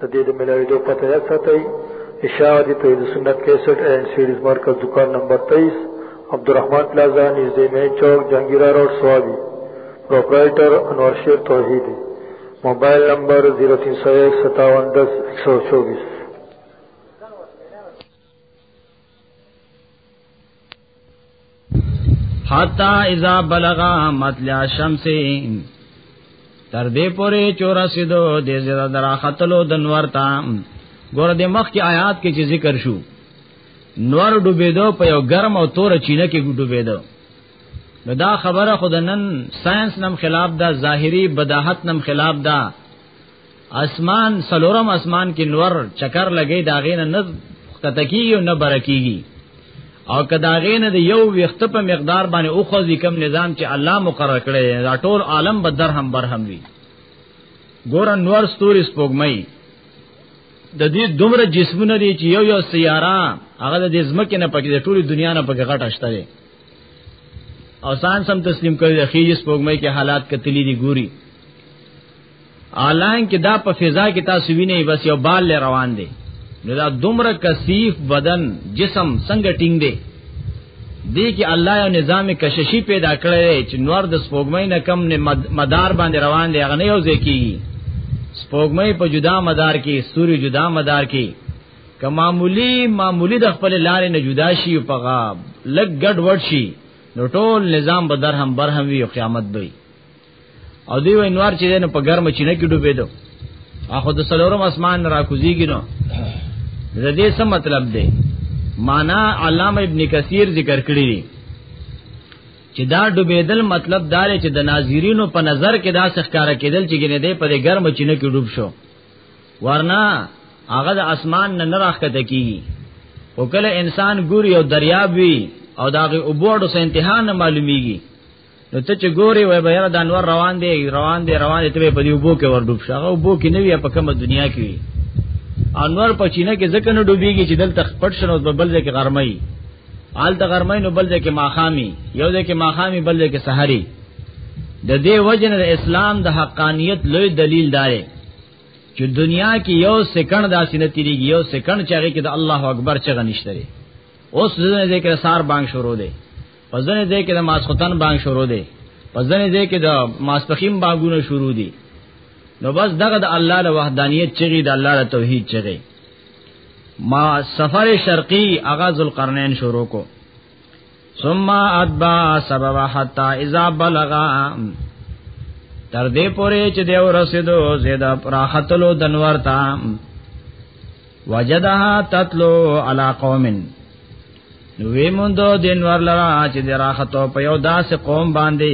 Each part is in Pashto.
د دې د ملاویدو پته یاد ساتئ اشاعت توحید سنت 61 اینڈ سیریز مرکز دکان نمبر 23 عبدالرحمن پلازا نږدې مین چوک جنگیرا روډ سوابي پرپرایټر انور شیر توحید موبایل نمبر 03015710124 حتا اذا بلغا مطلع شمس تر دې پورې چور سیدو دې زړه درا خطلو د نور تا ګور دې مخ کې آیات کې چې ذکر شو نور ډوبېدو په یو ګرم او تور چینه کې ډوبېدو نو دا خبره خود نن ساينس نم خلاف دا ظاهري بداحت نم خلاف دا اسمان سلورم اسمان کې نور چکر لګي دا غینه نه کتکی او نه برکیږي او کدا غینه د یو وخت په مقدار باندې او خو کم نظام چې الله مقرر کړی دا ټول عالم به درهم برهم وي ګور انور ستوري سپوږمۍ د دې دومره جسمونه دي چې یو یو سیاره هغه د ځمکې نه پکې د ټولي دنیا نه پکې غټ اشته دي او سان سم تسلیم کړی د خیجس پوګمې کې حالات کتلی دي ګوري اعلان کې دا په فضا کې تاسو وینئ بس یو بال له روان دی نو دا دومره کثیف بدن جسم څنګه ټینګ دی دی کې الله یو نظام کششی پیدا کړی چې نور د سپوږمۍ نه کم نه مدار باندې روان دی هغه نه یو ځکی سپوږمۍ په جدا مدار کې سوري جدا مدار کې که معمولی معمولی د خپل لارې نه جدا شي په غاب لګ ګډ وډ شي نو ټول نظام به درهم برهم وي قیامت به او دی وای نور چې نه په ګرم چینه کې ډوبېدو اخو د سلورم اسمان را کوزیږي نو د دې څه مطلب دی معنا علامه ابن کثیر ذکر کړی دی چې دا ډوبېدل مطلب دا دی چې د ناظرینو په نظر کې دا ښکارا کېدل چې ګنې دی په ګرم چینه کې ډوب شو ورنا هغه د اسمان نه نه راخته کیږي او کله انسان ګوري او دریاب وي او داغه اوبوړو سه انتها نه معلومیږي نو ته چې ګوري وای بیا د انور روان دی روان دی روان دی ته په دې وبو کې ور ډوب شغه وبو کې نه وی په کومه دنیا کې وی انور په چینه کې ځکه نه ډوبېږي چې دلته پټ شنو په بل ځای کې غرمای آل د غرمای نو بل ځای کې ماخامي یو ځای کې ماخامي بل ځای کې سحری د دې وجنه د اسلام د حقانیت لوی دلیل دی چې دنیا کې یو سکند داسې نه تیریږي یو سکند چې هغه کې د الله اکبر چغه نشته اوس ځنه دې کې سار بانګ شروع دی په ځنه دې کې د ماسختن بانګ شروع دی په ځنه دې کې د ماسپخیم بانګونه شروع دي نو بس دغه د الله د وحدانیت چغي د الله د توحید چغي ما سفر شرقی اغا ذوالقرنین شروع کو ثم اتبع سبب حتا اذا بلغ تر دې پورې چې دیو رسیدو زیدا پراختلو دنور تا وجدها تتلو علی قوم نو وی مونږ د دینور لرا چې دراختو په یو داس قوم باندې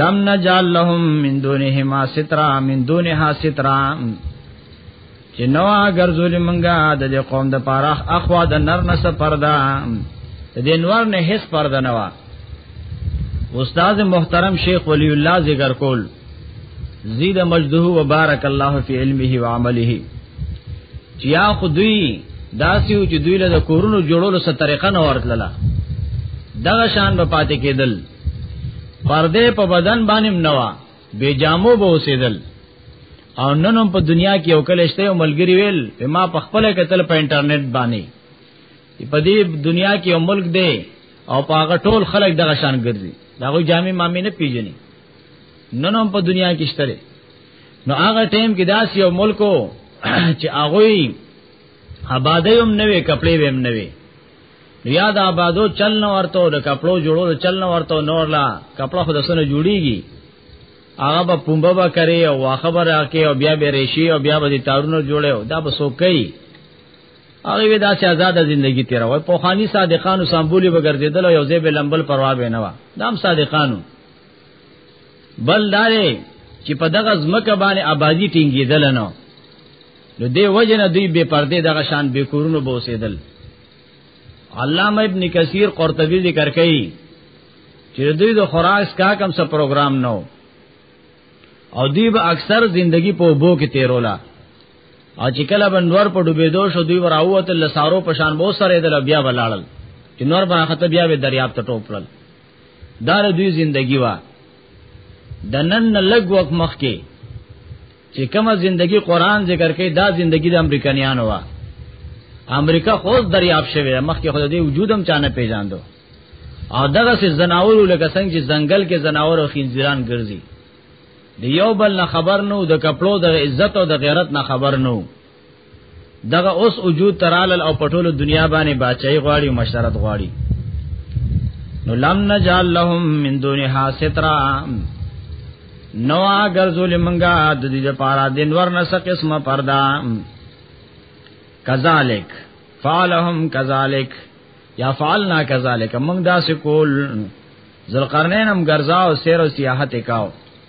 لم نجعل لهم من دونهما سترا من دونها سترا چې نو اگر ظلم منګه د دې قوم د پاره اخوا د نر نس پردا د دینور نه هیڅ پردا نه وا استاد محترم شیخ ولی الله ذکر کول زید مجده و بارک الله فی علمه و عمله چیا خدوی داسیو چې دوی له کورونو جوړولو سره طریقه نه ورتلله دغه شان به پاتې کېدل پرده په بدن باندې نوا بے جامو به اوسېدل او نن هم په دنیا کې یو کله شته ملګری ویل په ما په خپل کتل په انټرنیټ باندې په دې دنیا کې یو ملک دی او په هغه ټول خلک دغه شان ګرځي دا غو جامع مامې نه پیژني ننوم په دنیا کې شته نو هغه ټیم کې داس یو ملکو چې هغه آبادی هم نه وي کپڑے هم نه وي یا دا آبادو چل نه ورته د کپړو جوړو چل نه ورته نور لا کپړه خو دسنه جوړیږي هغه به پومبه به کوي او واخه به راکې او بیا به ریشي او بیا به تارونه جوړي دا به سو کوي هغه وی دا چې آزاد ژوندۍ تیر وای په خاني صادقانو سمبولي وګرځیدل او یو ځای به لمبل پروا به نه و دام صادقانو بل داري چې په دغه ځمکه باندې آبادی ټینګېدل نه نو دی وجنه دوی بے پردې دغه شان بے کورونو بوسېدل علامه ابن کثیر قرطبی ذکر کوي چې دوی د خوراک کا کم څه پروګرام نو او دوی به اکثر زندگی په بو کې تیرولا او چې کله بنور په ډوبېدو شو دوی وراوت لسارو پشان بو سره دل بیا ولاړل چې نور باندې خطه بیا به دریاب ته ټوپړل دار دوی زندگی وا د نن نه لګ وخت مخ کې چې کومه زندگی قران ذکر کوي دا زندگی د امریکایانو وا امریکا خو دریاب شوی مخ کې خو د وجودم چانه پیژاندو او دغه سه زناور لکه څنګه چې ځنګل کې زناور او خنزیران ګرځي د یو بل نه خبر نو د کپلو د عزت او د غیرت نه خبر نو دغه اوس وجود ترال او پټول دنیا باندې بچای غواړي او مشرت غواړي نو لم نجعل لهم من دونها سترا نو اگر ظلم منګه د دې لپاره دین ورنه څه قسمه پردا کذالک فعلهم کذالک یا فعلنا کذالک موږ دا سکول ذوالقرنین هم ګرځاو سیر او سیاحت وکاو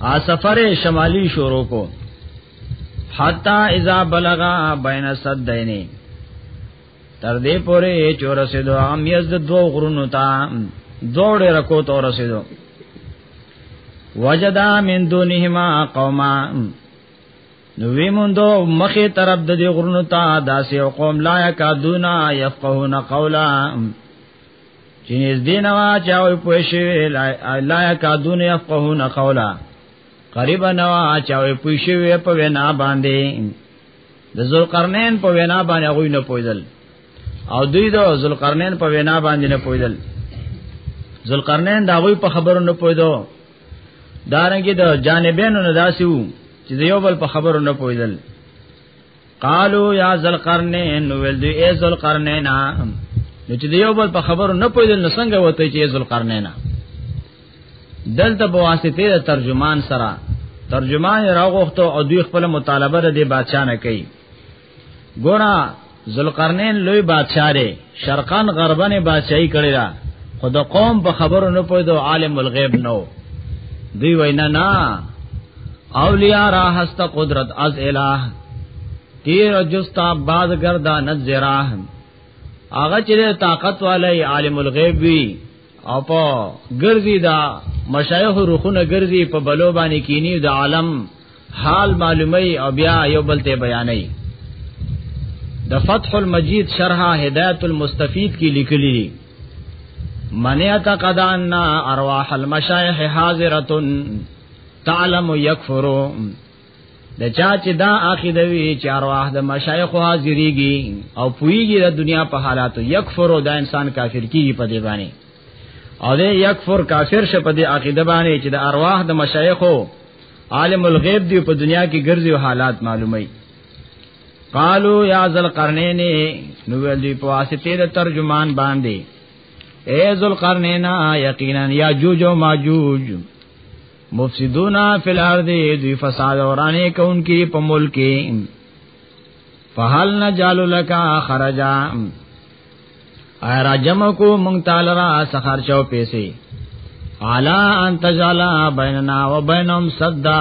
ا سفر شمالی شروع کو حتا اذا بلغا بین صدین تر دې پورې چې رسیدو هم یز د دوه غرونو ته دوړ رکو ته رسیدو وجدا من دونهما قوما نو وی موندو مخه طرف د دې غرونو ته داسې قوم لا یکادونا یفقهون قولا چې نږدې نه وا چې او پوه شي لا یکادون یفقهون قولا قریب نه وا چې او پوه شي په وینا باندې د ذوالقرنین په وینا باندې هغه نه پویدل او دوی د ذوالقرنین په وینا باندې نه پویدل ذوالقرنین دا غوی په خبرو نه پویدو دارنګه د جانبینو نه داسیو چې یو بل په خبرو نه پویدل قالو یا ذل قرنین نو ول دی ای ذل قرنین نو چې دیو بل په خبرو نه پوهیدل نو څنګه وته چې ای ذل قرنین دلته بواسطه د ترجمان سره ترجمان راغوخته او دوی خپل مطالبه د بادشاہ نه کوي ګورا ذل قرنین لوی بادشاہ دی شرقان غربن بادشاہي کړی دا خو د قوم په خبرو نه پوهیدو عالم الغیب نو دی وینا نه اولیاء را هست قدرت از الہ تیر جستا باز گردا نذرا هغه چې طاقت والے عالم الغیب وی او په ګرځي دا مشایخ روخونه ګرځي په بلو باندې کینی د عالم حال معلومی او بیا یو بل ته بیانې د فتح المجید شرح هدایت المستفید کی لیکلی دی من اعتقد ان ارواح المشایخ حاضره تعلم یکفر د چا چې دا عقیده وی چې ارواح د مشایخ حاضریږي او پویږي د دنیا په حالاتو یکفر دا انسان کافر کیږي په دی باندې او دې یکفر کافر شه په دې عقیده باندې چې د ارواح د مشایخو عالم الغیب دی په دنیا کې ګرځي او حالات معلومي قالو یا ذل قرنین نو ول دی په واسطه د ترجمان باندې اے ذل قرنین یقینا یا جوج او ماجوج مفسدونا فی الارض دی فساد اورانه کونکي په ملک فهل نجال لك خرجا ایا را جمع کو مونږ تعالی را سخر چاو پیسې الا ان تجعل بیننا و بینهم صدا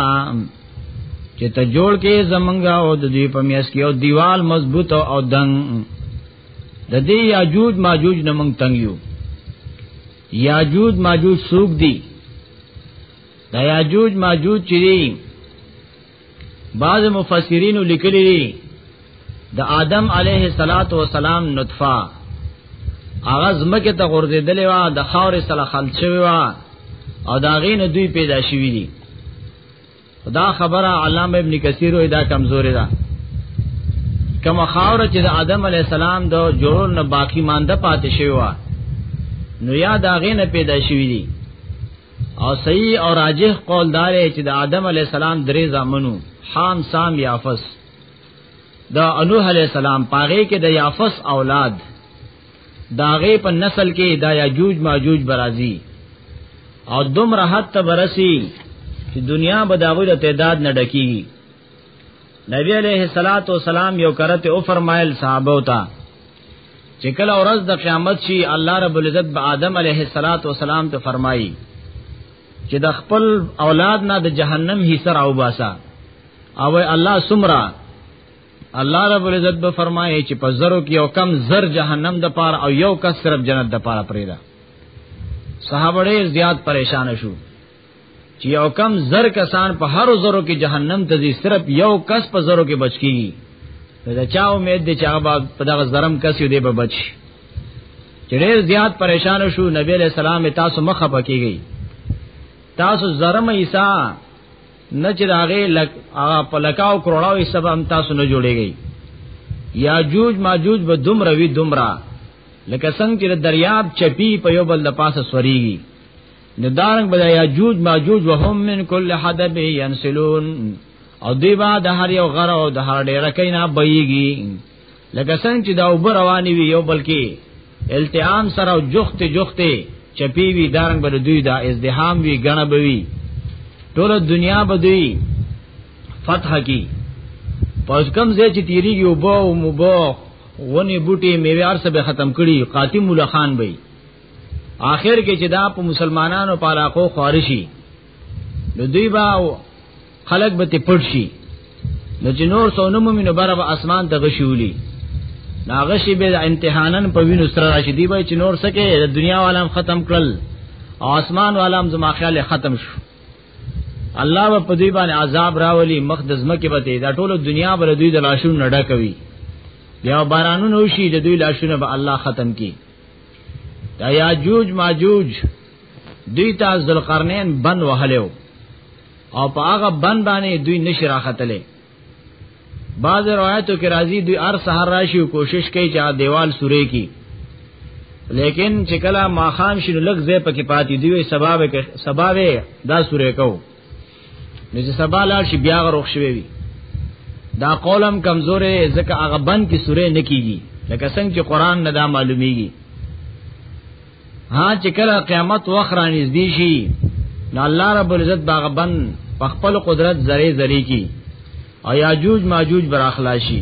چې ته جوړ کې زمنګا او د دې په میاس کې او دیوال مضبوط او دنګ د دې یاجوج ماجوج نه مونږ تنګ یو یاجوج ماجوج سوق دی دا یاجوج ماجوج چې بعض مفسرین لیکلی دی د آدم علیه الصلاۃ والسلام نطفه هغه زمکه ته غورځیدلې و د خاورې سره خلط شوی و او دا غینه دوی پیدا شوی دي دا خبره علامه ابن کثیر وې دا کمزوري ده کما خاور چې د آدم علی السلام د جوړ نه باقی مانده پاتې شوی و نو یا دا غینه پیدا شوی دي او صحیح او راجح قول دار چې د آدم علی السلام درې زامنو حام سام یافس دا انوح علی السلام پاغه کې د یافس اولاد داغه په نسل کې دا یاجوج ماجوج برازي او دومره حد ته برسي چې دنیا به داغه د تعداد نه ډکیږي نبی علیہ الصلات والسلام یو کرته او فرمایل صحابه او تا چې کله ورځ د قیامت شي الله رب العزت به آدم علیہ الصلات والسلام ته فرمایي چې د خپل اولاد نه د جهنم حصہ راو باسا او الله سمرا الله رب العزت به فرمایي چې په زرو کې یو کم زر جهنم د پار او یو کس صرف جنت د پار پرې ده صحابه ډېر زیات پریشان شو چې یو کم زر کسان په هر زرو کې جهنم ته ځي صرف یو کس په زرو کې بچ کیږي دا چا امید دي چې هغه په دغه زرم کس یو دی په بچ چې ډېر زیات پریشان شو نبی علیہ السلام تاسو مخه پکېږي تاسو زرم عیسی نه چې راغې لک هغه په لکاو کروڑاو یې سبا هم تاسو نه جوړېږي یاجوج ماجوج به دومره وی دومره لکه څنګه چې دریاب چپی په یو بل د پاسه سوريږي نو دارنګ بدا یاجوج ماجوج وهم من کل حدب ينسلون او دی با د هر یو غره او د هر ډیره کینا بېږي لکه څنګه چې دا وب رواني وي یو بلکې التهام سره او جخت جخت چپی وی دارنګ بر دوی دا ازدحام وی غنه بوي ټول دنیا بدوی فتح کی پس کم زې چې تیریږي وب او مبو ونی بوټي میوه ارسه به ختم کړي قاتم ملخان بې آخر کې چې دا په مسلمانانو په علاقو خارشي نو دوی با خلق به ته پټ شي نو چې نور څو نو مومنو بره به اسمان ته غشولي ناغشي به امتحانن په وینو سره راشي دی به چې نور سکه د دنیا عالم ختم کړل او اسمان عالم زما خیال ختم شو الله به په دې باندې عذاب راولي مقدس مکه به دا ټول دنیا بر دوی د لاشونو نډه کوي بیا بارانونه وشي د دوی لاشونه به الله ختم کړي دا یاجوج ماجوج دوی ته ذوالقرنین بند وهلو او په هغه بند باندې دوی نشي راختلې بعض روایتو کې راځي دوی هر سحر راشي او کوشش کوي چې دیوال سورې کی لیکن چې کله ماخام شنو لګ زې پکې پاتې دی سبب کې سبب دا سورې کوو نو چې سبا لاړ شي بیا غروخ شوی وي دا قولم کمزورې ځکه هغه بند کې سورې نه کیږي لکه څنګه چې قران نه دا معلومیږي ها چې کله قیامت وخرانیز دی شي نو الله رب العزت باغ بند په خپل قدرت زری زری کی او یاجوج ماجوج براخلاشی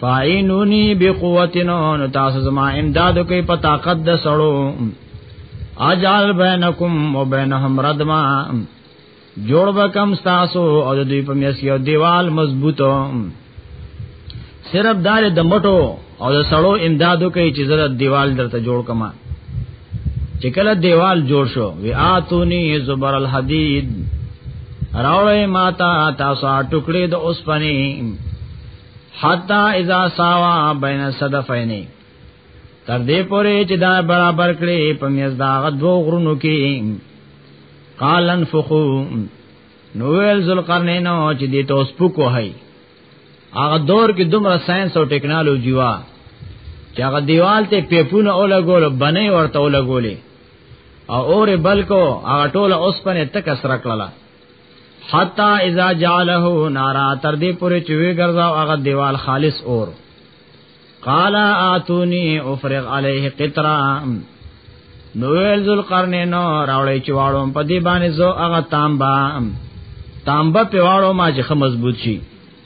فاینونی بقوتنا نو تاسو زما امداد کوي په طاقت د سړو اجال بینکم و بینهم ردما جوړ وکم تاسو او د دوی په میس یو دیوال مضبوطو صرف دار د مټو او د سړو امدادو کوي چې زړه دیوال درته جوړ کما چې کله دیوال جوړ شو وی اتونی زبر الحدید راوړې ماتا تاسو ټوکړې د اوسپنې حتا اذا ساوا بین صدفین تر دې پورې چې دا برابر کړي په میز دا غدو غرونو کې قالن فخو نوول ذوالقرنین او چې دې توس پکو هي هغه دور کې دومره ساينس او ټکنالوژي وا چې هغه دیوال ته پیپونه او لګول بنې ورته لګولې او اور بلکو هغه ټوله اوس پنه تک سره کړله حتا اذا جعله نارا تر دې پورې چې وی ګرځاو هغه دیوال خالص اور قال اتوني افرغ عليه قطرا نو ویل ذل قرنین راولې چې واړو په دې باندې زو هغه تانبا تانبا په واړو ما چې مضبوط شي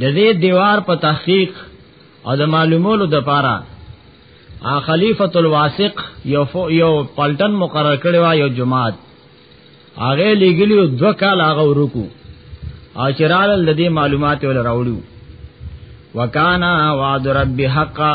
د دې دیوار په تحقیق او د معلومولو د پاره ا خلیفۃ الواسق یو یو پلټن مقرر کړی و یو جماعت هغه لګلیو دو کال هغه ورکو او چرال د دې معلومات ول راوړو وکانا وعد رب حقا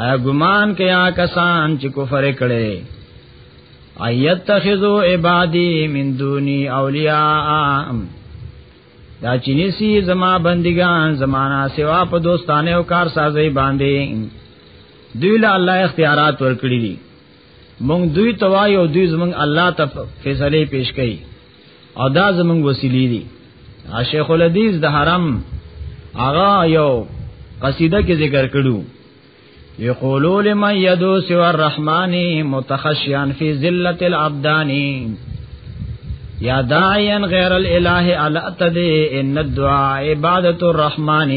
آیا ګمان کیا کسان چې کفر کړي ایتخذو عبادی من دونی اولیاء دا چینسی زما بندگان زمانہ سوا په دوستانه او کار سازي باندې دوی له الله اختیارات ورکړي دي مونږ دوی توای او دوی زمونږ الله ته فیصله پیش کړي او دا زمونږ وسیلې دي شیخ الحدیث د حرم هغه یو قصیده کې ذکر کړو یقولو لمن یدو سوى الرحمن متخشیا فی ذلت العبدان یا داعیا غیر الاله علی تدی ان الدعاء عبادت الرحمن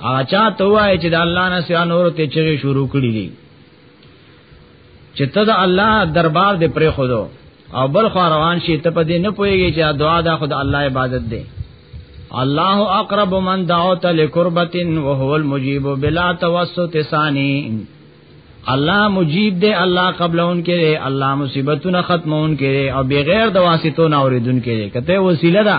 اچا توای چې د الله نه سوا نور ته چغې شروع کړې دي چې ته د الله دربار دې پرې خودو او بل خو روان شي ته په دې نه پويږي چې دعا دا خود الله عبادت دی الله اقرب من دعوت لقربت وهو المجيب بلا توسط ثاني الله مجیب دی الله قبل ان کې دی الله مصیبتونه ختمون کې دی او بغیر د واسطو نه اوریدون کې دی کته وسیله ده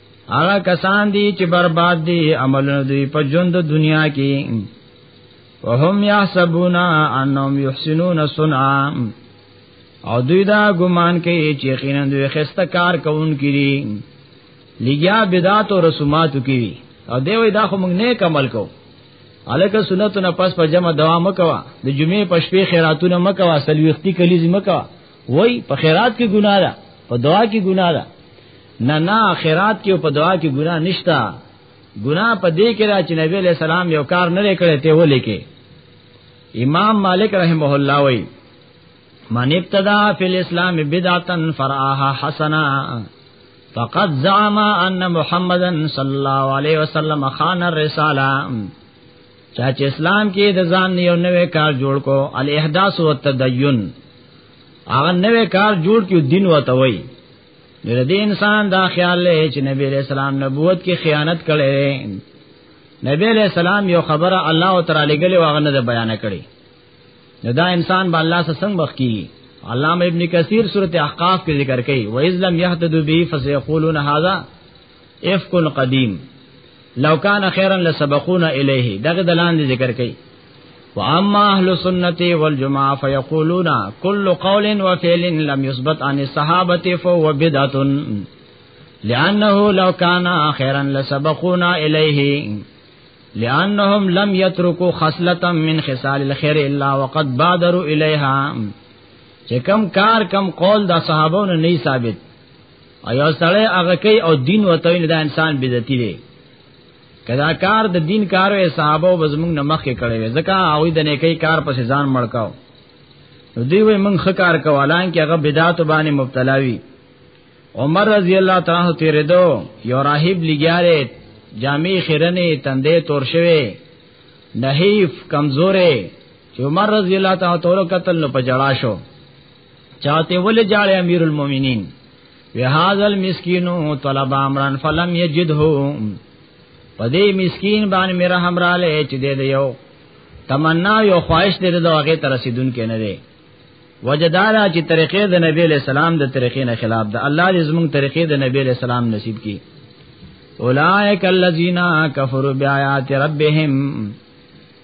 هغه کسان دي چې برباد دي عملونه دوی په ژوند دنیا کې وهم یحسبون انهم یحسنون صنعا او دوی دا ګمان کوي چې یقینا دوی خسته کار کوونکي دي لګیا بدعت او رسومات کوي او دی وای دا خو موږ نیک عمل کوو الکه سنتو نه پس په جمع دوام وکوا د جمعې په شپې خیراتونه مکوا سلوختی کلیز مکوا وای په خیرات کې ګناه ده په دعا کې ګناه ده نه نه خیرات کې او په دعا کې ګناه نشتا ګناه په دې کې را چې نبی له سلام یو کار نه کړی ته ولې کې امام مالک رحمه الله وای من ابتدا فی الاسلام بدعتا فرعاها حسنا فقد زعم ان محمدن صلی الله علیه وسلم خان الرساله چا چې اسلام کې د ځان یو نوې کار جوړ کو الاحداث او تدین هغه نوې کار جوړ کیو دین وته وای نو دې انسان دا خیال لې چې نبی علیہ السلام نبوت کې خیانت کړي نبی علیہ السلام یو خبره الله تعالی لګلې واغ نه بیان کړي نو دا انسان به الله سره څنګه بخ کی علامہ ابن کثیر سورۃ احقاف کې ذکر کړي و اذ لم یهتدوا به فسيقولون هذا افك قديم لو كان خيرا لسبقونا اليه دغه دلان ذکر کړي واما اهل السنه والجماعه فيقولون كل قول وفعل لم يثبت عن الصحابه فهو بدعه لانه لو كان اخرا لسبقونا اليه لانهم لم يتركوا خصله من خصال الخير الا وقد بادروا اليها كم كار کار کم قول دا صحابونو نه ثابت ایا سړی هغه کوي او دین وته نه دا انسان بدعتي دی کدا کار د دین کارو صحابه او زمنګ نه مخ کې کړي ځکه هغه د نیکی کار په ځان مړکاو نو دی وې موږ خکار کوالان کې هغه بدعت باندې مبتلا وي عمر رضی الله تعالی عنہ تیرې دو یو راهب لګیاره جامع خیرنه تندې تور شوی نحیف کمزورې چې عمر رضی الله تعالی تور قتل نو پجړا شو چاته ول جاړ امیر المؤمنین وهذا المسکین طلب امرن فلم یجده پدې مسکین باندې میرا همراله چې دې یو تمنا یو خواهش دې د هغه تر رسیدون کې نه دی وجدارا چې طریقې د نبی له سلام د طریقې نه خلاف ده الله دې زموږ طریقې د نبی له سلام نصیب کړي اولائک الذین کفروا بیاات ربهم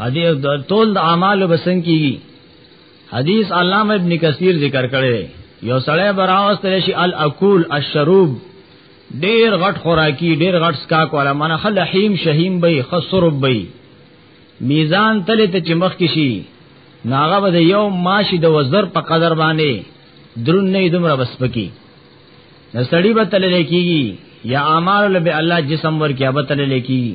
حدیث د ټول د اعمالو بسنګ کیږي حدیث علامه ابن کثیر ذکر کړی یو سړی براوست شي الاکول الشروب ډیر غټ خوراکي ډیر غټ سکاک والا من خلحیم شهیم بی خسرب بی میزان تله ته چمخ کشي ناغه به یو ماشي د وزر په قدر باندې درون نه دومره بس پکی نو سړی به تل لیکيږي یا اعمال له الله جسم ور کې به تل لیکيږي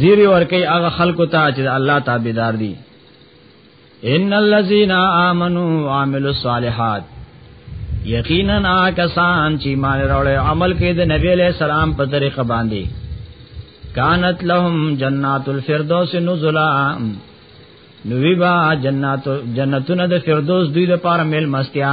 زیری ورکی هغه خلکو ته چې د الله تابعدار دي ان الذين امنوا وعملوا الصالحات یقینا آکسان چې مان راوړې عمل کې د نبی له سلام په طریقه باندې کانت لهم جنات الفردوس نزلا نوی با جنات جنتونه د فردوس دوی لپاره مل مستیا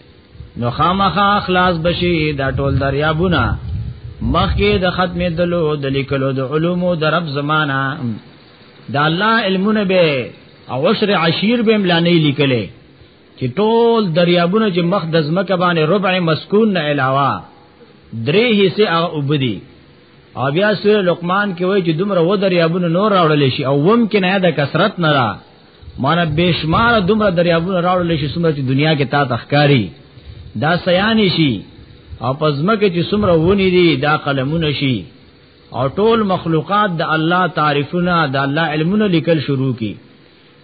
نو خامخا خلاص بشي دا ټول دریابونه مخکې د ختمې دلو د لیکلو د علومو د رب زمانہ د الله علمونه به او عشر عشیر به ملانې لیکلې چې ټول دریابونه چې مخ د زمکه باندې ربع مسکون نه علاوه درې حصے هغه وبدي او بیا سوره لقمان کې وایي چې دومره و دریابونه نور راوړل شي او وم کې نه د کثرت نه را مانا بشمار دومره دریابونه راوړل شي څومره چې دنیا کې تا تخکاری دا سیان شي او پزمکه چې څومره ونی دي دا قلمونه شي او ټول مخلوقات د الله تعریفونه د الله علمونه لیکل شروع کی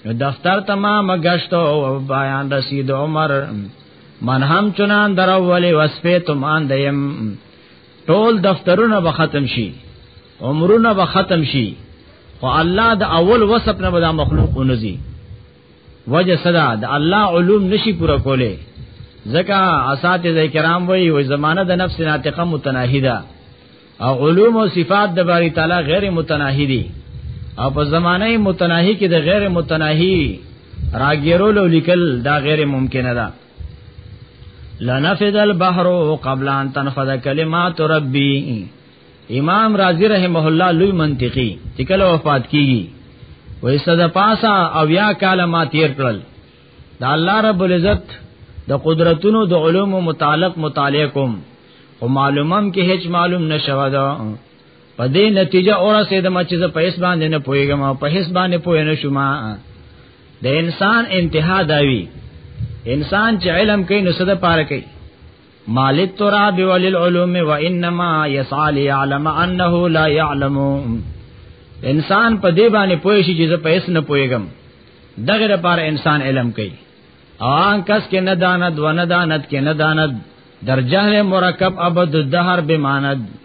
نو دفتر تمام گشت او بیان رسید عمر من هم چنان درو ولی وسپه تمان دیم ټول دفترونه به ختم شي عمرونه به ختم شي خو الله د اول وسب نه به دا مخلوق ونزي وجه صدا د الله علوم نشي پورا کوله ځکه اساتذه کرام وایي وای زمانہ د نفس ناطقه متناهی ده او علوم او صفات د باری تعالی غیر متناهی دي او په زمانه متناهی کې د غیر متناهی راګیرول او لیکل دا غیر ممکنه ده لنفذ البحر قبل ان تنفذ کلمات ربی امام رازی رحمه الله لوی منطقي چې کله وفات کیږي وې صد پاسا او یا کاله ما تیر کړل دا الله رب العزت د قدرتونو د علوم متعلق متعلقم او معلومم کې هیڅ معلوم نشوه دا په دې نتیجه اورسېدم چې زه په هیڅ باندې نه پوهېږم او په هیڅ باندې پوه نه شوم د انسان انتها داوی انسان چې علم کوي نو صد پاره کوي مال التراب وللعلوم وانما يسعى ليعلم انه لا يعلم انسان په دې باندې پوه شي چې زه په هیڅ نه پوهېږم دغه لپاره انسان علم کوي آن کس کې نه داند و نه داند کې نه داند در جهل مرکب ابد الدهر بماند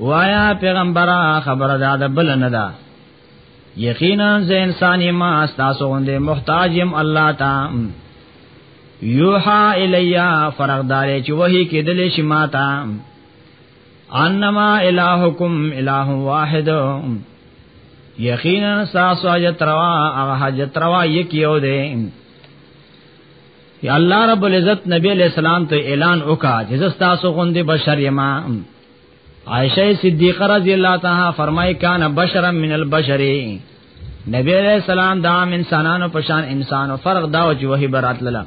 وایا پیغمبره خبره ده د بل نه ده یقینا زه انسان یم تاسو غوندې محتاج یم الله تا یوحا الیا فرق دار چې وਹੀ کېدل شي ماتا انما الہکم الہ واحد یقینا ساسو حاجت روا هغه حاجت روا یک یو دی یا الله رب العزت نبی علیہ السلام ته اعلان وکا چې زستا سو غوندې بشر یما عائشہ صدیقہ رضی اللہ تعالی فرمای کان بشرا من البشر نبی علیہ السلام دا من انسانانو پشان انسانو فرق دا او چې وਹੀ برات للا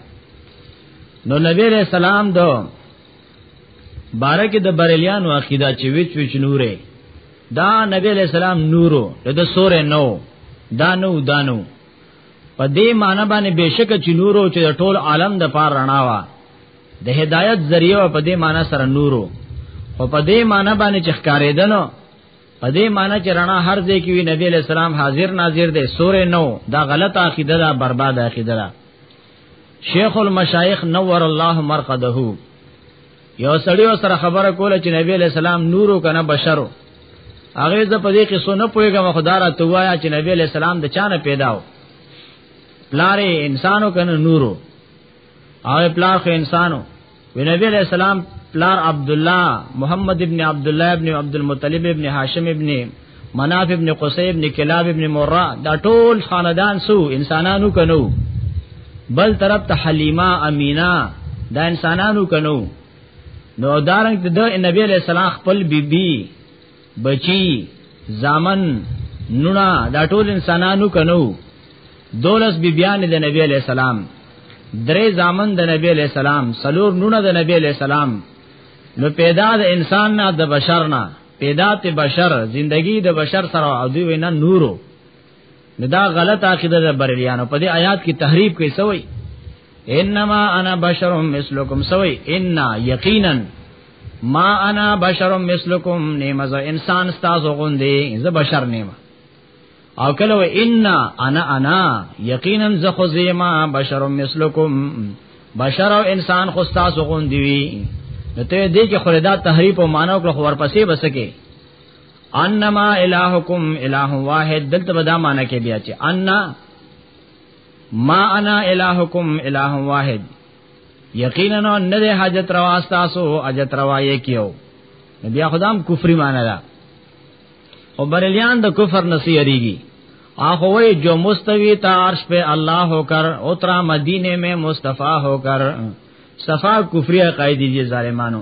نو نبی علیہ السلام دو بارکه د بریلیانو عقیده چې وچ وچ نورې دا نبی علیہ السلام نورو د سورې نو دانو دانو په دې معنی باندې بشک چې نورو چې ټول عالم د پار رڼا وا د هدایت ذریعہ په دې معنی سره نورو او په دې معنی باندې چې ښکارېدنو په دې معنی چې رڼا هر ځای کې وي نبی علیہ السلام حاضر ناظر دی سورې نو دا غلط عقیده ده برباد عقیده ده شیخ المشایخ نور الله مرقده یو سړی سره خبره کوله چې نبی علیہ السلام نورو کنه بشرو هغه ز په دې کې سو نه پويګم خدا را توایا چې نبی علیہ السلام د چانه پیداو پلارې انسانو کنه نورو هغه پلار خو انسانو وی نبی علیہ السلام پلار عبد الله محمد ابن عبد الله ابن عبد المطلب ابن هاشم ابن مناف ابن قصی ابن کلاب ابن مرا دا ټول خاندان سو انسانانو کنو بل طرف ته حلیمه امینا دا انسانانو کنو نو دارنګ ته د نبی علیہ السلام خپل بیبي بی بچی زامن نونا دا ټول انسانانو کنو دولس بیبیان د نبی علیہ السلام درې زامن د نبی علیہ السلام سلور نونا د نبی علیہ السلام نو پیدا د انسان نه د بشر نه پیدات بشر زندگی د بشر سره او دی وینا نورو دا غلط عقیده ده بریلیانو په دې آیات کې تحریف کوي سوی انما انا بشر مثلکم سوی ان یقینا ما انا بشر مثلکم نیمه انسان تاسو غوندې زه بشر نیمه او کله و ان انا انا یقینا زخو زیما بشر مثلکم بشر او انسان خو تاسو غون دی وی نو ته دې کې خلدا تحریف او مانو کړو ورپسې بسکه انما الہکم الہ واحد دلته بدا معنا کې بیا چې ان ما انا الہکم الہ واحد یقینا نه ده حاجت روا تاسو اجت روا یې کیو بیا خدام کفر معنا ده او بریلیان د کفر نسی اریږي اخو وی جو مستوی تا عرش پہ اللہ ہو کر اترا مدینے میں مصطفی ہو کر صفا کفری عقائد دیجئے ظالمانو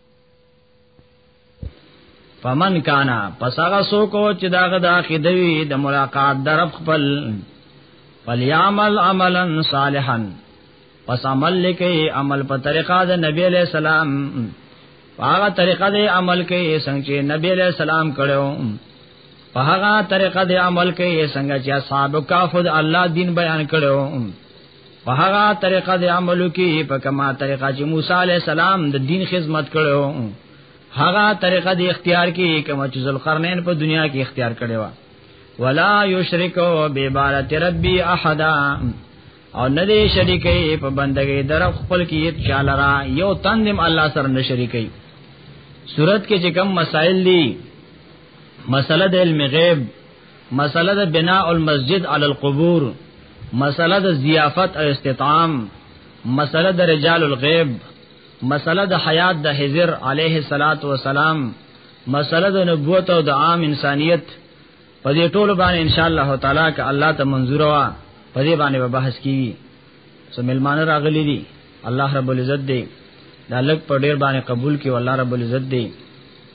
فمن کانا پس هغه څوک چې داغه د عقیده وی د ملاقات درف خپل فلیعمل عملا صالحا پس عمل لکې عمل په طریقه د نبی علیہ السلام هغه طریقه د عمل کې څنګه چې نبی علیہ السلام کړو په هغه طریقه د عمل کې څنګه چې اصحاب کاف د الله دین بیان کړو په هغه طریقه د عمل کې په کما طریقه چې موسی علی السلام د دین خدمت کړو هغه طریقه د اختیار کې کوم چې ذوالقرنین په دنیا کې اختیار کړو ولا یشرکو به عبارت ربی احد او نه دې شریکې په بندګۍ در خپل کې یت چاله را یو تندم الله سره نه شریکې صورت کې چې کم مسائل دي مسله د علم غیب مسله د بناء المسجد علی القبور مسله د ضیافت او استطعام مسله د رجال الغیب مسله د حیات د حضر علیه الصلاۃ والسلام مسله د نبوت او د عام انسانیت په دې ټولو باندې ان شاء الله تعالی ک الله ته منظور وا په دې باندې به بحث کیږي سو ملمان راغلي دي الله رب العزت دې دا لګ په ډیر باندې قبول کړي والله رب العزت دې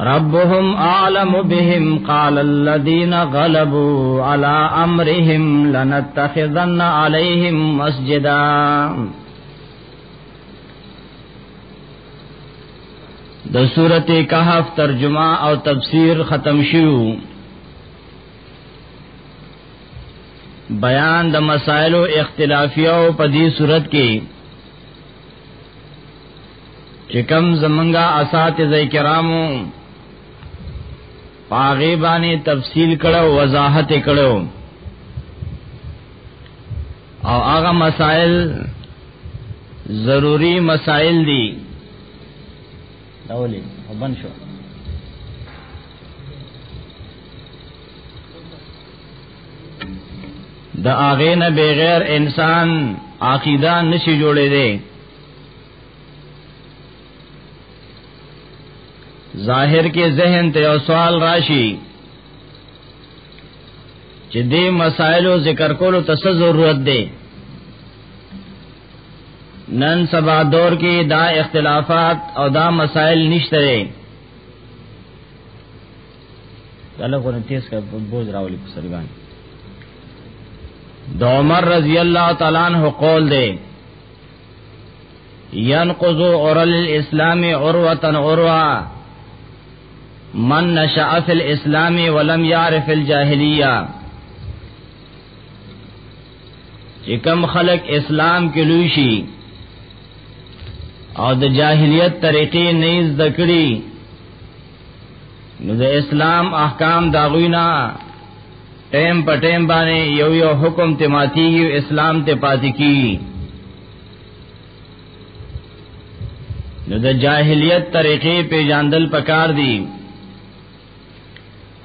ربهم اعلم بهم قال الذين غلبوا على امرهم لنتخذن عليهم مسجدا د سورته کهف ترجمه او تفسیر ختم شیو بیان د مسائل اختلافیو په دې صورت کې چې کم زمنګا اساتذه کرامو پاغه باندې تفصیل کړو وضاحت کړو او هغه مسائل ضروری مسائل دي اولی وبن شو د اغه نه بغیر انسان عقیده نشي جوړې دي ظاهر کې ذهن ته یو سوال راشي چې دې مسائلو ذکر کولو ته څه ضرورت دی نن سبا دور کې دا اختلافات او دا مسائل نشته لري الله غوړن تیز کا بوج راولي په سرګان د عمر رضی الله تعالی عنہ قول دی ينقضو اورل الاسلام عروتن عروه من نشأ في الاسلام ولم يعرف الجاهليه چې کم خلق اسلام کې لوي شي او د جاهلیت طریقې نه زده کړي نو د اسلام احکام دا غوینا ټیم په ټیم باندې یو یو حکم ته ماتیږي اسلام ته پاتې کیږي نو د جاهلیت طریقې په جاندل پکار دي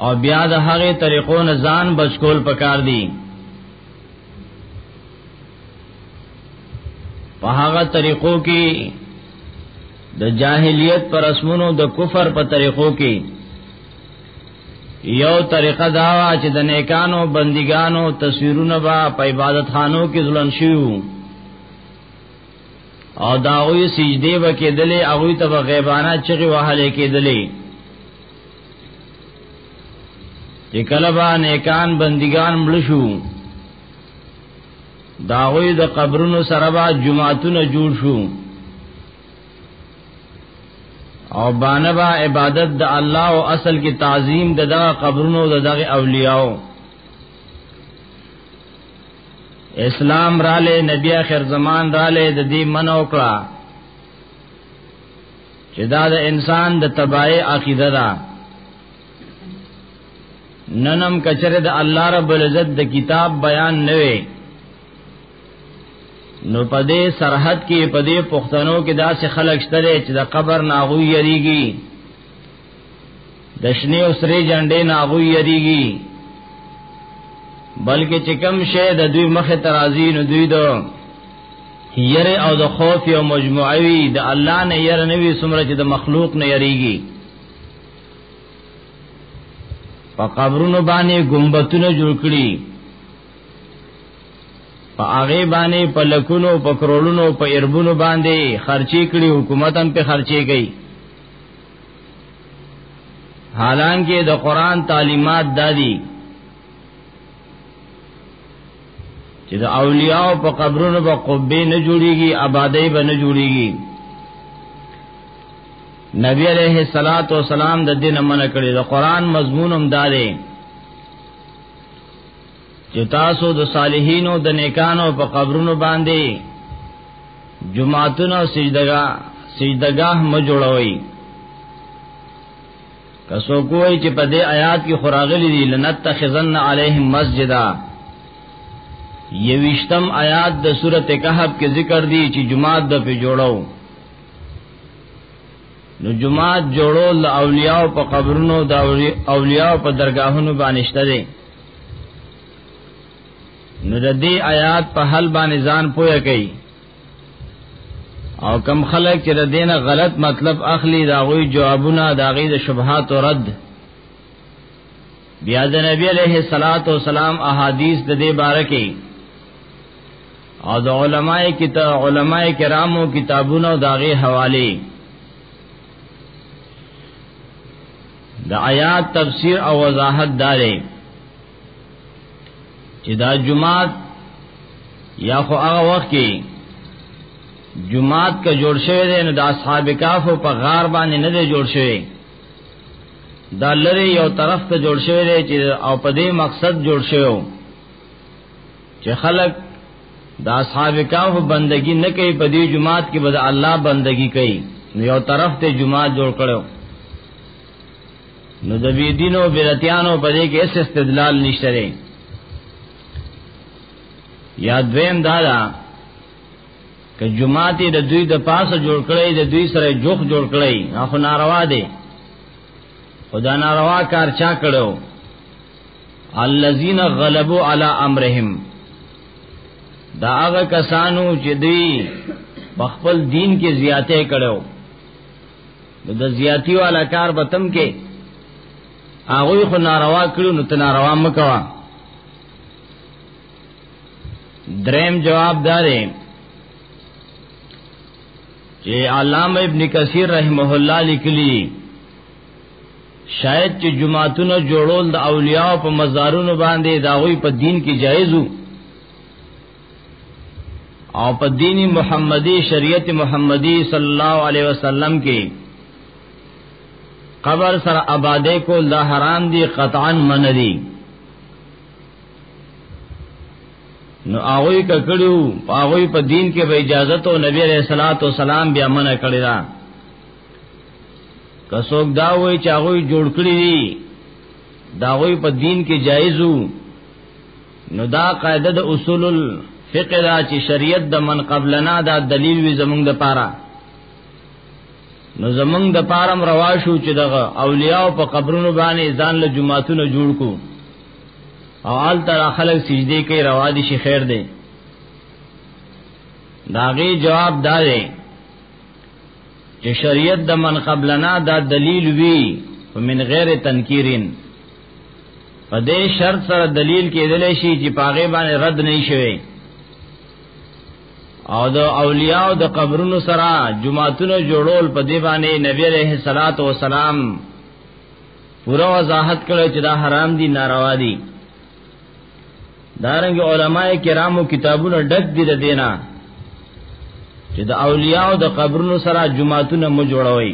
او بیا د هغه طریقو نه ځان بچکول پکار دي په هغه طریقو کې د جاهلیت پر اسمنو د کفر په طریقو کې یو طریقه دا وا چې د نیکانو بندګانو تصویرونه با په عبادت خانو کې ځلن شیو او دا غوی سجدی به کېدلې هغه ته به غیبانه چغي وهلې کېدلې چې کله با نیکان بندگان مړ شو داوی د قبرونو سره با جمعهتونه جوړ شو او باندې با عبادت د الله او اصل کې تعظیم د دغه قبرونو د دغه اولیاء اسلام را لې نبی اخر زمان را لې د دې منو کړه چې دا د انسان د تبای عقیده ده ننم کچره د الله رب العزت د کتاب بیان نه وي نو پدې سرحد کې پدې پښتنو کې داسې خلک شته چې د قبر ناغو یریږي د شنه او سری جنډې ناغو یریږي بلکې چې کم شی د دوی مخه ترازی نو دوی دو یره او د خوف یو مجموعه وی د الله نه یره نه وی سمره چې د مخلوق نه یریږي په قبرونو باندې ګمبتونه جوړ کړي په هغه باندې په لکونو په کرولونو په اربونو باندې خرچي کړي حکومت هم په خرچي کوي حالانکه د قران تعلیمات دادي چې د اولیاء په قبرونو به قبه نه جوړیږي آبادی به نه جوړیږي نبی علیہ الصلات والسلام د دین منع کړی د قران مضمون هم داري چې تاسو د صالحینو د نیکانو په قبرونو باندې جمعاتونه او سجدګاه سجدګاه م جوړوي کسو کوئی چې په دې آیات کې خراغلی دی لنتخذن علیهم مسجدا یوشتم آیات د سورته کهف کې ذکر دی چې جمعات د په جوړو نو جمعات جوړو د اولیاء په قبرونو د اولیاء په درگاهونو باندې شته دي نو د دې آیات په حل باندې ځان پوهه کوي او کم خلک چې د دینه غلط مطلب اخلي دا غوي جوابونه دا غي د شبهات او رد بیا د نبی علیہ الصلات والسلام احادیث د دې باره کې او د علماء کتاب علماء کرامو کتابونه او داغه حواله د آیات تفسیر او وضاحت داري چې دا جمعات یا خو هغه وخت کې جمعات کا جوړ شوی دی نو د اصحاب کاف په غار باندې نه دی جوړ شوی دا لری یو طرف ته جوړ شوی دی چې او په دې مقصد جوړ شوی چې خلک د اصحاب کاف بندگی نه کوي په دې جمعات کې بد الله بندگی کوي یو طرف ته جمعات جوړ کړو نو د بی دینو بدعتانو په دې کې اس استدلال نشته لري یا دویم دا دا که جمعه د دوی د پاسه جوړ کړی د دوی سره جوخ جوړ کړی هغه ناروا دی خدا ناروا کار چا کړو الذين غلبوا على امرهم دا هغه کسانو چې دوی په خپل دین کې زیاته کړو د زیاتی والا کار به تم کې هغه خو ناروا کړو نو ته ناروا مکوا دریم جواب دارې چې علامه ابن کثیر رحمه الله لیکلی شاید چې جمعهتونو جوړول د اولیاء په مزارونو باندې داوی په دین کې جایز وو او په دین محمدی شریعت محمدی صلی الله علیه وسلم کې قبر سره آبادې کول دا حرام دي قطعا من دي نو هغه ککړو هغه په دین کې به اجازه ته نبی عليه الصلاه والسلام بیا منع کړی دا کڅوګ دا وای چې هغه جوړ کړی دي دا وای په دین کې جایزو نو دا قاعده د اصول الفقه دا چې شریعت د من قبلنا دا دلیل وی زمونږ د پاره نو زمونږ د پاره روا شو چې دغه اولیاء په قبرونو باندې ځان له جمعاتونو جوړ کو او آل تر خلک سجدي کوي روا دي شي خیر دی داغي جواب دا دی چې شریعت د من قبلنا دا دلیل وی ومن غیر تنکیرین په دې شرط سره دلیل کېدل شي چې پاغه باندې رد نه شي او د اولیاء او د قبرونو سره جمعهتون جوړول په دې باندې نبی عليه الصلاه والسلام پورا وضاحت کړو چې دا حرام دي ناروا دي دارنګ علماء کرامو کتابونه ډک دي د دینه چې د اولیاء او د قبرونو سره جمعهتون مو جوړوي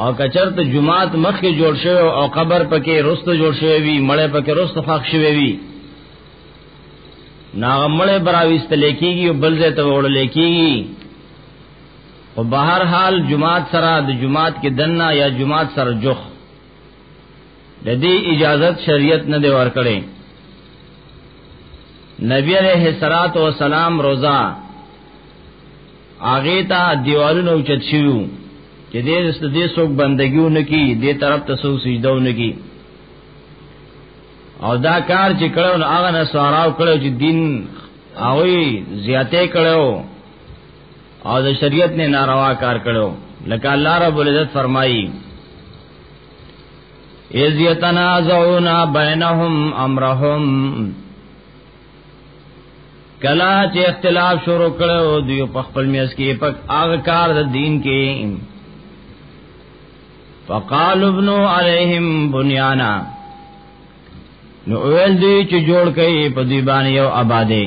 او کچر ته جمعات مخ کې جوړ شوی او قبر پکې رسته جوړ شوی وي مړې پکې رسته فاق شوی وي ناغه مړې براويست لیکيږي او بل ځای ته وړل لیکيږي او بهر حال جمعات سره د جمعات کې دنه یا جمعات سره جوخ د دې اجازت شریعت نه دی ورکړي نبی علیہ الصلات والسلام روزه هغه ته دیوالونه اوچت شیو چې دې دست دې څوک بندګیو نکی دې طرف ته څوک سجدو نکی او دا کار چې کړو نو هغه نه ساراو کړو چې دین هغه زیاته کړو او د شریعت نه ناروا کار کړو لکه الله رب العزت فرمایي اذ یتنازعون بینهم امرهم کلا چې اختلاف شروع کړو دوی په خپل میاس کې پک هغه کار د دین کې فقال ابن عليهم بنيانا نو اول دی چې جوړ کړي په دی باندې یو آبادې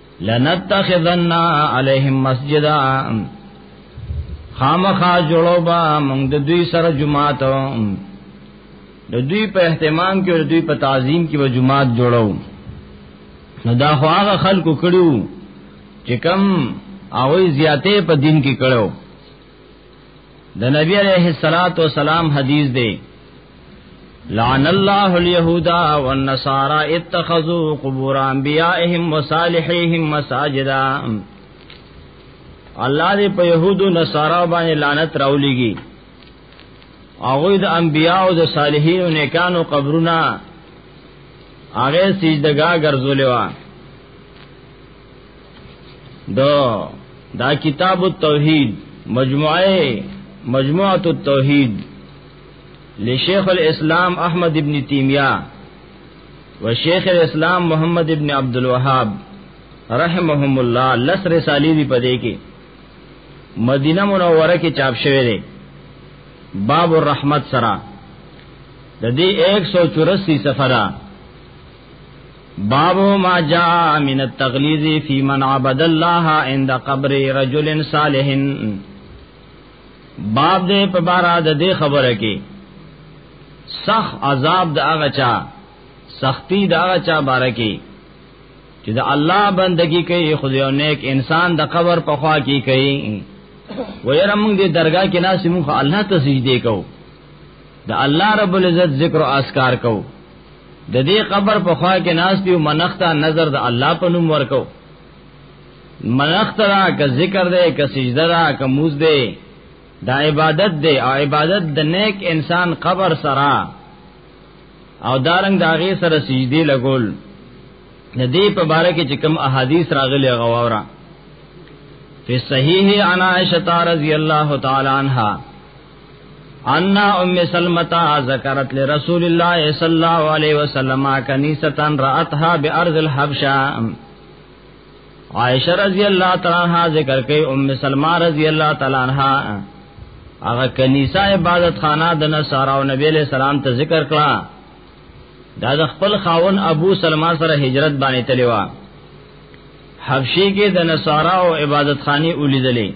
لنتخذن علیهم مسجدا خامخا جوړو با موږ د دوی سره جمعات د دوی په اهتمام کې د دوی په تعظیم کې به جمعات جوړو نو دا خو هغه خلکو کړیو چې کم هغه زیاتې په دین کې کړو د نبی علیہ الصلات والسلام حدیث دی لعن الله اليهود والنصارى اتخذوا قبور انبيائهم وصالحيهم مساجدا الله دې په يهودو نصارا باندې لعنت راولېږي هغه د انبياو د صالحینو نیکانو قبرونه هغه سجدګاه ګرځولې و دا دا کتاب التوحید مجموعه مجموعه التوحید لشیخ الاسلام احمد ابن تیمیہ و شیخ الاسلام محمد ابن عبد الوهاب رحمهم الله لس رسالی دی پدې کې مدینه منوره کې چاپ شوی دی باب الرحمت سرا د دې 184 صفحه باب ما جاء من التغلیظ فی من عبد الله عند قبر رجل صالح باب دې په بارا د دې خبره کې صح عذاب د هغه چا سختی د هغه چا باره کې چې د الله بندگی کوي خو یو نیک انسان د قبر په خوا کې کوي ویره موږ دې درگاه کې ناس موږ الله ته سجده کوو د الله رب العزت ذکر او اذکار کوو د دې قبر په خوا کې ناس دیو منخته نظر د الله په نوم ورکو منخته را که ذکر دی که سجده را که موز دی دا عبادت دی او عبادت د نیک انسان قبر سره او دارنګ داغه سره سجدي لګول د دې په باره کې چې کوم احادیث راغلي غواورا فی صحیح انا عائشہ رضی اللہ تعالی عنہا ان ام سلمتا ذکرت لرسول الله صلی الله علیه وسلم کنیستان راتها بارض الحبشہ عائشہ رضی اللہ تعالی عنہ ذکر کئی ام سلمہ رضی اللہ تعالی عنہ هغه کنیسه عبادت خانه د نصاراو نبی له سلام ته ذکر کړه دا د خپل خاون ابو سلمہ سره هجرت باندې تلوا حبشي کې د نصاراو عبادت خانه ولیدلې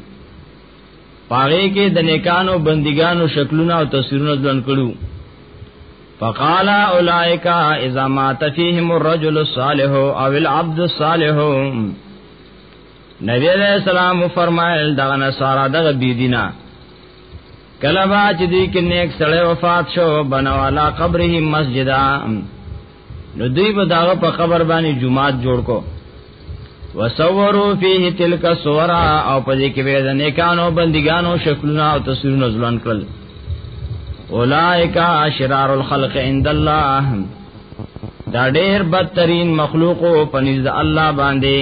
پاره کې د نیکانو بندګانو شکلونه او تصویرونه ځلن کړو فقال اولائک اذا مات فیهم الرجل الصالح او العبد الصالح نبی علیہ السلام فرمایل دغه نصارا دغه بی دینه کله با چې دې کې نیک سړی وفات شو بنوالا قبره مسجدا نو دوی به داغه په قبر باندې جمعات جوړ کو وسورو فيه تلک سورا او په دې کې به د نیکانو بندګانو شکلونه او تصویرونه ځلون کړل اولائک اشرار الخلق عند الله دا ډېر بدترین مخلوق په نزد الله باندې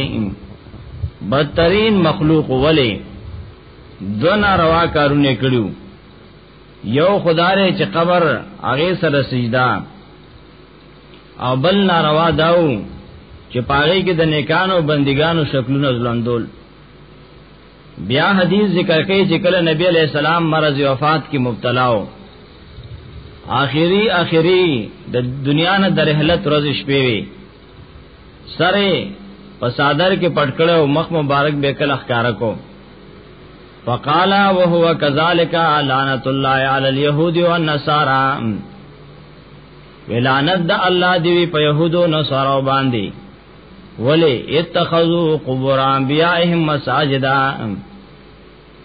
بدترین مخلوق ولی دو ناروا کارونه کړیو یو خدای چې قبر هغه سره سجدا او بل ناروا داو چې پاره کې د نیکانو بندګانو شکلونه ځلندول بیا حدیث ذکر کوي چې کله نبی علیہ السلام مرض وفات کې مبتلا و آخری آخری د دنیا نه د رحلت ورځ شپې وي سره په صادر کې پټکړه او مخ مبارک به کله ښکارا کو فقال وهو كذلك لعنت الله على اليهود والنصارى ولعنت د الله دی په يهودو نصارو باندې ولی اتخذوا قبور انبیائهم مساجدا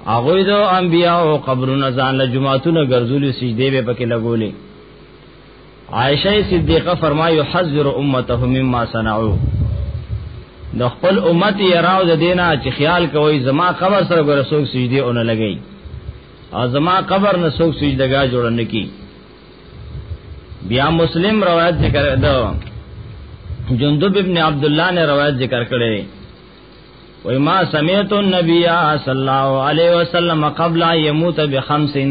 هغه د انبیاء او قبرونو ځان له جمعهتون ګرځولي سجدي به پکې لګولې عائشه صدیقه فرمایي يحذر امته مما صنعوا د خپل امت یې راو د دینا چې خیال کوي زما قبر سره ګره سوک سجدي اون لګي او زما قبر نه سوک سجدګا جوړ نه کی بیا مسلم روایت ذکر ده جندب ابن عبد الله نے روایت ذکر کړي وای ما سمعت النبي صلی الله علیه وسلم قبل يموت بخمسن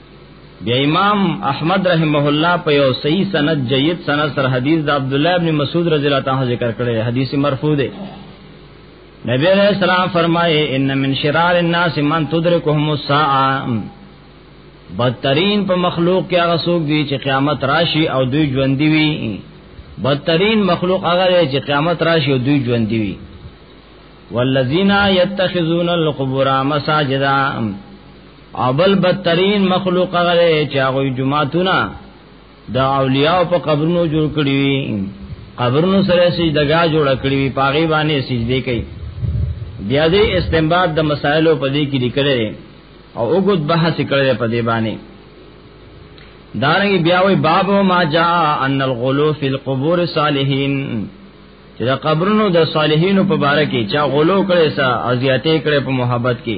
بیا امام احمد رحمه الله په یو صحیح سند جید سند سره حدیث د عبد الله ابن مسعود رضی الله تعالی ذکر کړی حدیث مرفوع دی نبی علیہ السلام فرمائے ان من شرار الناس من تدرکهم الساعه بدترین په مخلوق کې هغه څوک دی چې قیامت راشي او دوی ژوند دی وي بدترین مخلوق هغه دی چې قیامت راشي او دوی ژوند دی وي والذین یتخذون القبور مساجدا اول بدترین مخلوق غره چې هغه جمعهتونه د اولیاء په قبرونو جوړ کړی وي قبرونو سره سجدګا جوړ کړی وي پاغي باندې سجدي کوي بیا دې استنباط د مسائلو په دې کې لیکل او وګد بحث کړل په دې باندې دارنګ بیا وی باب ما جاء ان الغلو فی القبور صالحین چې دا قبرونو د صالحینو په باره کې چا غلو کړي سا ازیاتې کړي په محبت کې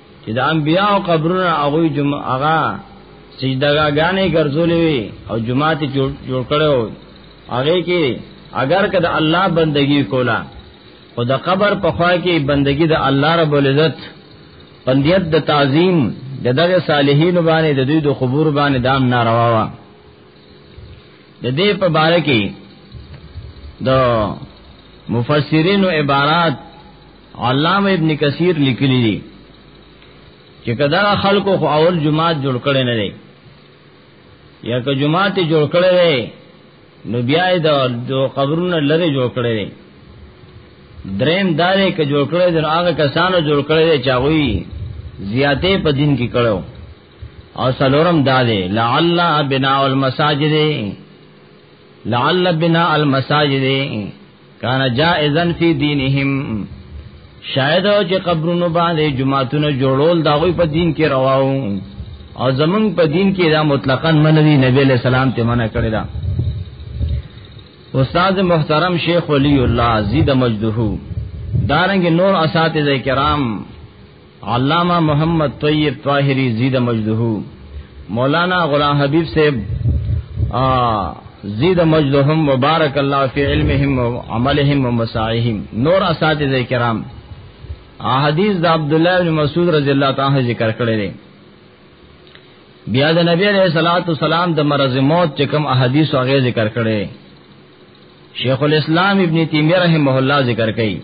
چې د انبیا او قبرونو هغه جمعه هغه سجدهګانې ګرځولې وي او جمعه ته جوړ کړو هغه کې اگر کده الله بندگی کولا او د قبر په خوا کې بندگی د الله رب العزت پندیت د تعظیم د دغه صالحین باندې د دوی د قبور باندې دام ناروا وا د دې په باره کې د مفسرین او عبارات علامه ابن کثیر لیکلی دی چې کدا خلکو خو اول جماعت جوړ کړي نه دی یا که جماعت جوړ کړي دی نو بیا د قبرونو لره جوړ کړي دی دریم دارې که جوړ کړي دی هغه کسانو جوړ کړي دی چې غوي زیاتې په دین کې کړو او سلورم دادې لعل بنا المساجد لعل بنا المساجد کان جائزن فی دینهم شاید او چې قبرونو باندې جمعهتون جوړول دا غوي په دین کې رواو او زمون په دین کې دا مطلقاً منوي نبی علیہ السلام ته منع کړی دا استاد محترم شیخ ولی الله زید مجدہو دارنګ نور اساتذه کرام علامہ محمد طیب طاهری زید مجده مولانا غلام حبیب صاحب زید مجدهم مبارک الله فی علمهم و عملهم و مساعیهم نور اساتذه کرام احادیث د عبد الله بن مسعود رضی الله تعالی ذکر کړی دی بیا د نبی علیہ الصلوۃ والسلام د مرض موت چې کوم احادیث او غیر ذکر کړی شیخ الاسلام ابن تیمیہ رحمه الله ذکر کړي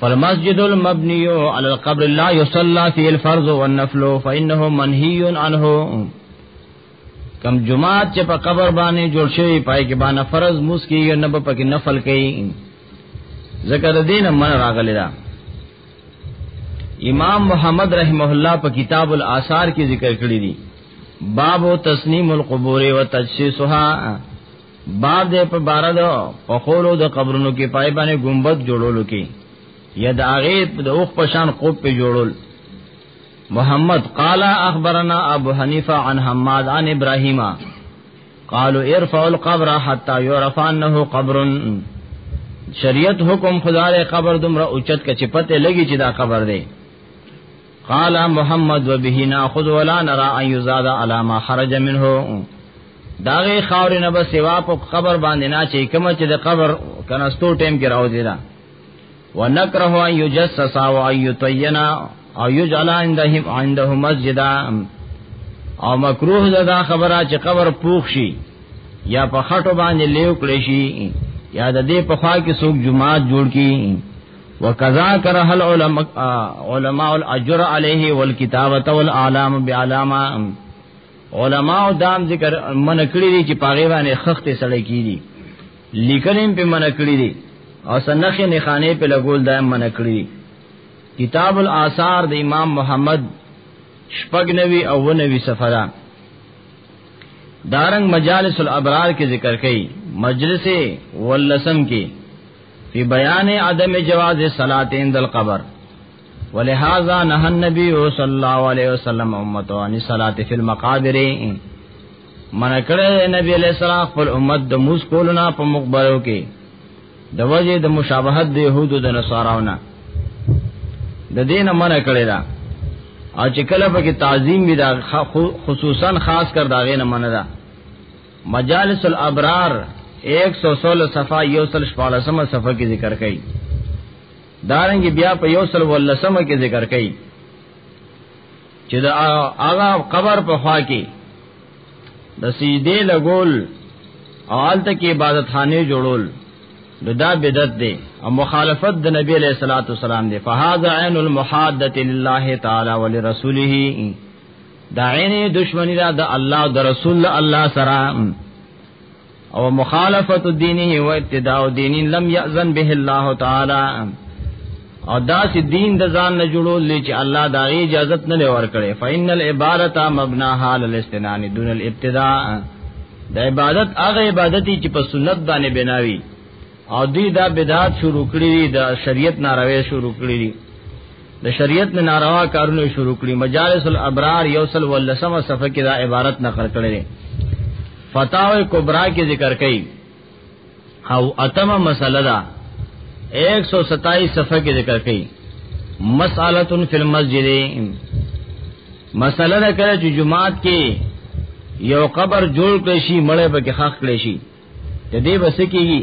فالمسجد المبني على القبر لا يصلى فيه الفرض والنفل فانه منهي عنه کم جمعات چې په قبر باندې جوړ شوی پای کې باندې فرض موس کیږي نه په کې نفل کوي ذکر دین من راغلی دا امام محمد رحمه الله په کتاب الاثار کې ذکر کړی دی باب تسنیم القبور و تجسیسها باب دې په بار د پخولو د قبرونو کې پای باندې ګمبد جوړولو کې یا د هغه د اوخ پشان قوب په جوړول محمد قال اخبرنا ابو حنیفه عن حماد عن ابراهیم قالوا ارفع القبر حتى يعرف انه قبر شریعت حکم خدای قبر دومره اوچت کچ پته لګی چې دا قبر دی قال محمد وبه ناخذ ولا نرى ان يزاد على ما خرج منه داغه خاور نه به سوا په قبر باندې نه چې کوم چې د قبر کنستو ټیم کې راوځي دا ونکره ان يجسس او ان يطينا او يجعل عندهم عندهم مسجدا او مکروه ده دا خبره چې قبر پوښ شي یا په خټو باندې لیو کړی شي یا د دې په خوا کې څوک جمعات جوړ کړي وکذا کرہ العلماء علماء الاجر علیہ والکتابۃ والاعلام بعلامہ علماء دام ذکر من کړی دي چې پاغه باندې خخت سړی کیږي لیکلم په من کړی دي او سنخ نه خانه په لګول دایم من کړی کتاب الاثار د امام محمد شپږ نوي او نوي سفرا دارنګ مجالس الابرار کې ذکر کړي مجلس ولسم کې فی بیان عدم جواز صلات عند القبر ولهذا نهى النبي صلى الله عليه وسلم امته عن الصلاه في المقابر من کړه نبی علیہ السلام خپل امت د موس کولونه په مقبرو کې د وجه د مشابهت د يهودو د نصاراونه د دین من کړه دا او چې کله په کې تعظیم وی دا خصوصا خاص کر دا غینه من ده مجالس الابرار 116 صفه یوسل شپالسمه صفه کې ذکر کړي دارنګ بیا په یوسل ولسمه کې ذکر کړي چې دا هغه قبر په خوا کې د سجدې لګول او الته کې عبادت خانه جوړول دا بدعت دی او مخالفت د نبی علیہ الصلوۃ والسلام دی فهذا عین المحادثه لله تعالی ولرسوله دا عینه دشمنی دا د الله او د رسول الله سره او مخالفت دینه او ابتداء دین لم یاذن به الله تعالی او دا سی دین د ځان نه جوړول چې الله دا اجازه نه لور کړي فإن العبارت مبنا حال الاستنان دون الابتداء د عبادت هغه عبادتي چې په سنت باندې بناوي او دوی دا بدعت شروع کړی دا شریعت ناروې شروع کړی د شریعت نه ناروا کارونه شروع کړي مجالس الابرار یوصل ولسمه صفحه کې دا عبارت نقل کړي دي فتاوی کبرا کې ذکر کړي او اتمه مسله دا 127 صفحه کې ذکر کړي مساله فی المسجد مسله دا کړه چې جمعات کې یو قبر جوړ کړي شي مړې په کې خاخ کړي شي ته دې بس کېږي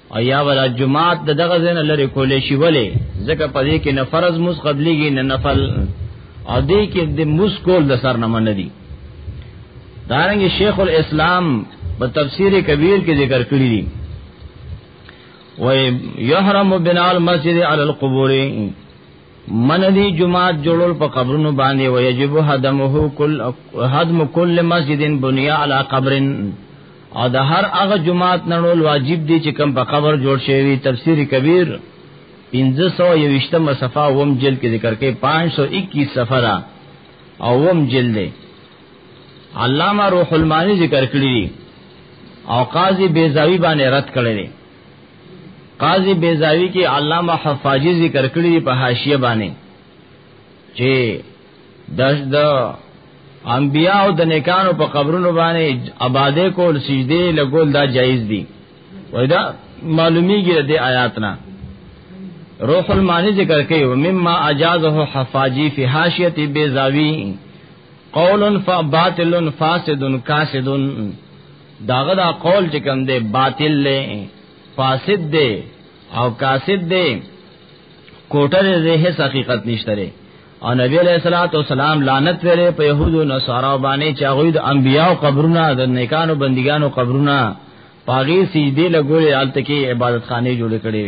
او یا ولا جمعات د دغه زین لري کولې شي ولې ځکه په دې کې نه فرض مس قبليږي نه نفل او دې کې د مس کول د سر نه من دي دارنګ شیخ الاسلام په تفسیر کبیر کې ذکر کړی دي و یحرم بنال مسجد علی القبور من دی جماعت جوړول په قبرونو باندې او یجب هدمه کل هدم کل مسجد بنیا علی قبر او د هر هغه جماعت نړول واجب دی چې کم په قبر جوړ شوی تفسیر کبیر 1521 صفه وم جلد کې ذکر کې 521 صفه را او وم جلد دی علامہ روح المانی ذکر کړی او قاضی بیزاوی باندې رد کړی قاضی بیزاوی کې علامه حفاجی ذکر کړی په حاشیه باندې چې داس د انبیاء او د نیکانو په قبرونو باندې آباده کول سجده لګول دا جایز دي ودا معلومیږي د آیات نه روح المانی ذکر کوي مما اجازه حفاجی فی حاشیه بیزاوی قول فباطل فاسد کاسد داغه دا قول چې کوم دی باطل دی فاسد دی او کاسد دی کوټه دې هیڅ حقیقت نشته لري او نبی علیہ الصلوۃ والسلام لعنت ویلې په يهودو نصارا باندې چې هغه د انبیانو قبرونه د نیکانو بندګانو قبرونه پاغي سجدي لګولې حالت کې عبادت خانه جوړ کړې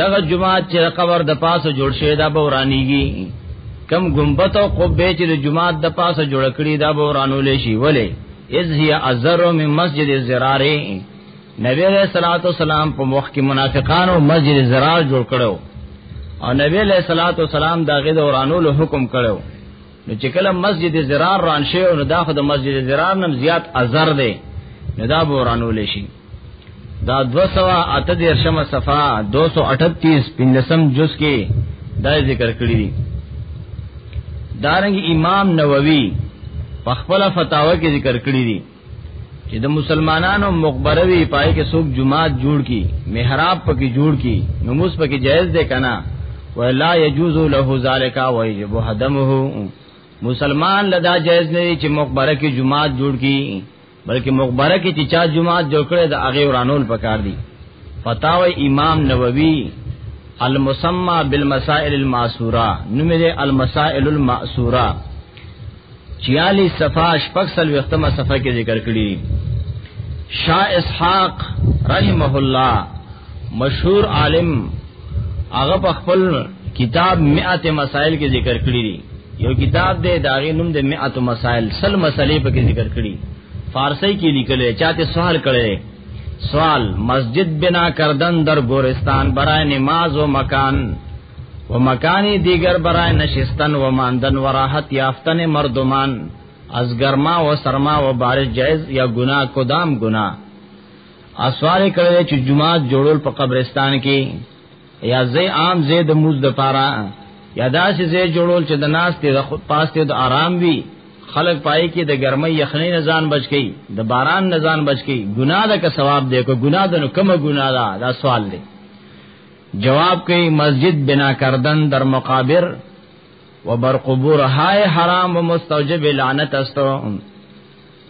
دغه جمعات چې قبر د پاسه جوړ شوی دا به ورانیږي کم گنبت او قبه چې د جمعات د پاسه جوړ کړی دا به ورانول شي ولې اذ هي ازر من مسجد الزرار نبی علیہ الصلوۃ والسلام په مخ کې منافقانو مسجد الزرار جوړ کړو او نبی علیہ الصلوۃ والسلام دا غي د ورانول حکم کړو نو چې کله مسجد الزرار ران شي او دا خو د مسجد الزرار نم زیات ازر دی نو دا به ورانول شي دا دو سوا اتا دیر شم صفا دو سو اٹھت تیس پندسم جس کے دا ذکر کری دی دارنگ امام نووی پخپل فتاوہ کے ذکر کری دی چې د مسلمانانو مقبره وی پای کې څوک جماعت جوړ کی محراب پکې جوړ کی نموز پکې جائز دی کنه ولا يجوز له ذالک ويجب هدمه مسلمان لدا جائز نه چې مقبره کې جماعت جوړ کی بلکې مقبره کې چې چا جمعات جوړ کړي د هغه ورانول پکار دي فتاوی امام نووي المسمى بالمسائل الماسوره نوم دې المسائل الماسوره 46 صفحه شپږسل وختمه صفحه کې ذکر کړی شاه اسحاق رحمه الله مشهور عالم هغه په خپل کتاب 100 مسائل کې ذکر کړی دی یو کتاب دی دا غي نوم د 100 مسائل سل مسلې په کې ذکر کړی فارسی کې لیکل چاته سوال کړي سوال مسجد بنا کردن در گورستان برای نماز و مکان و مکانی دیگر برای نشستن و ماندن و راحت یافتن مردمان از گرما و سرما و بارش جائز یا گناہ کدام گناہ اسواره کړی چې جمعات جوړول په قبرستان کې یا زی عام زی د موز د پاره یا داسې زی جوړول چې د ناس ته د خود پاس ته د آرام وي خلق پای کې د ګرمۍ یخنۍ نه ځان بچ کی د باران نه ځان بچ کی ګناه ده که ثواب دی کو ګناه ده نو کومه ګناه ده دا سوال دی جواب کوي مسجد بنا کردن در مقابر و بر قبور های حرام و مستوجب لعنت استو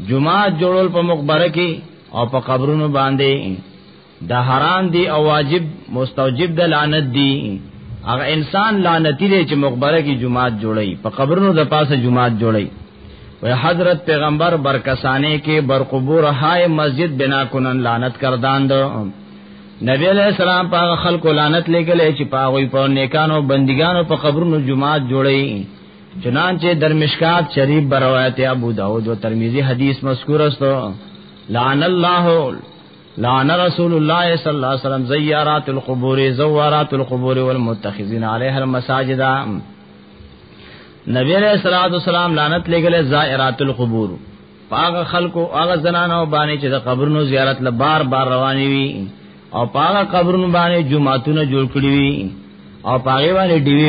جمعات جوړول په مقبره کې او په قبرونو باندې د حرام دی او واجب مستوجب د لعنت دی هغه انسان لعنتی دی چې مقبره کې جمعات جوړي په قبرونو د پاسه جمعات جوړي و حضرت پیغمبر برکسانه کې برقبور های مسجد بنا کنن لعنت کردان دو نبی علیہ السلام په خلکو لعنت لګلې چې په غوي په نیکانو بندګانو په قبرونو جمعات جوړي چنانچه در مشکات شریف بروایت ابو داود و ترمیزی حدیث مذکور استو لعن اللہ لعن رسول اللہ صلی اللہ علیہ وسلم زیارات القبور زوارات القبور والمتخذین علیہ المساجد نبی علیہ الصلوۃ والسلام لعنت لګل زائرات القبور پاغه خلکو هغه زنانو باندې چې د قبرونو زیارت له بار بار رواني وي او پاغه قبرونو باندې جمعهتون جوړ کړی وي او پاغه باندې ډیوی